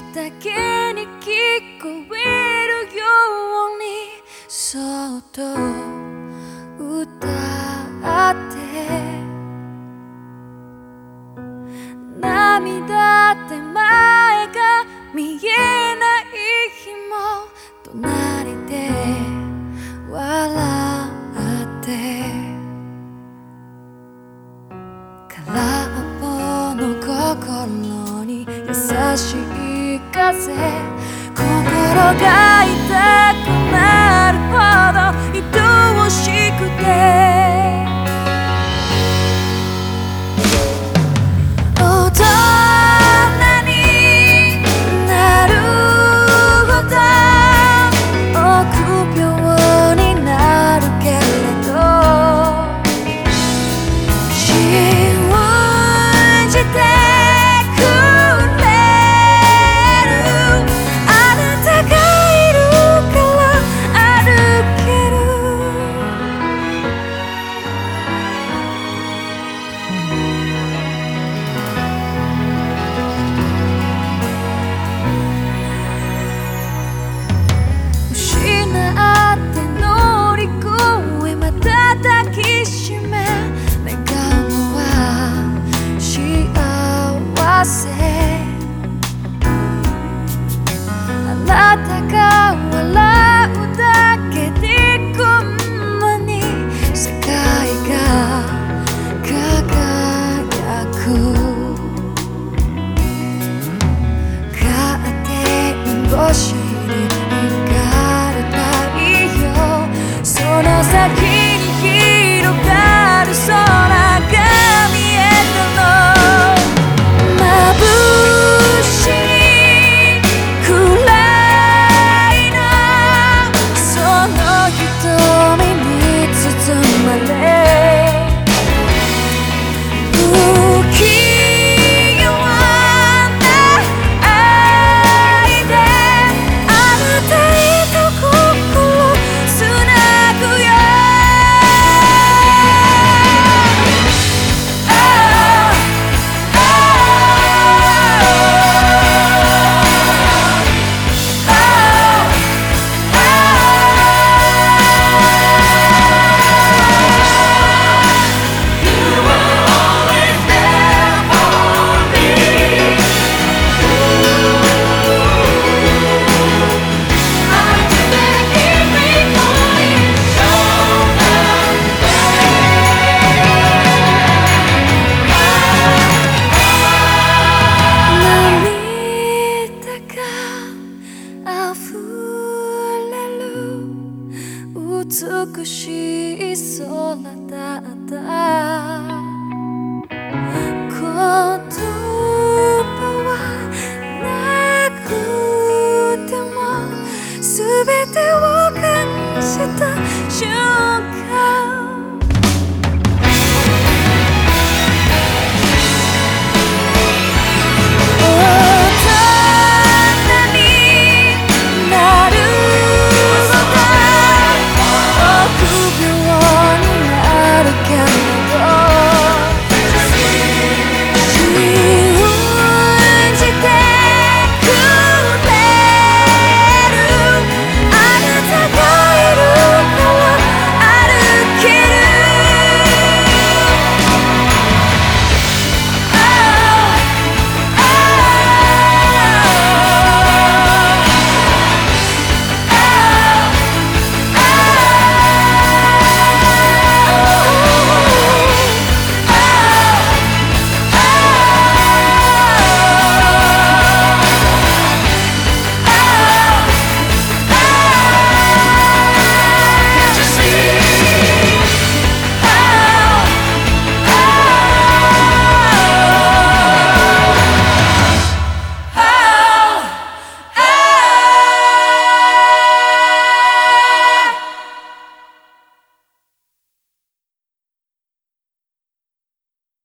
だけに聞こえるようにそっと歌って涙って前が見えない日も隣で笑って空っぽの心に優しい風心が痛くなるほど愛おしくて。せあなたが笑うだけでこんなに世界が輝く。カーテン越しに光る太陽その先に広がる空。美しい空だった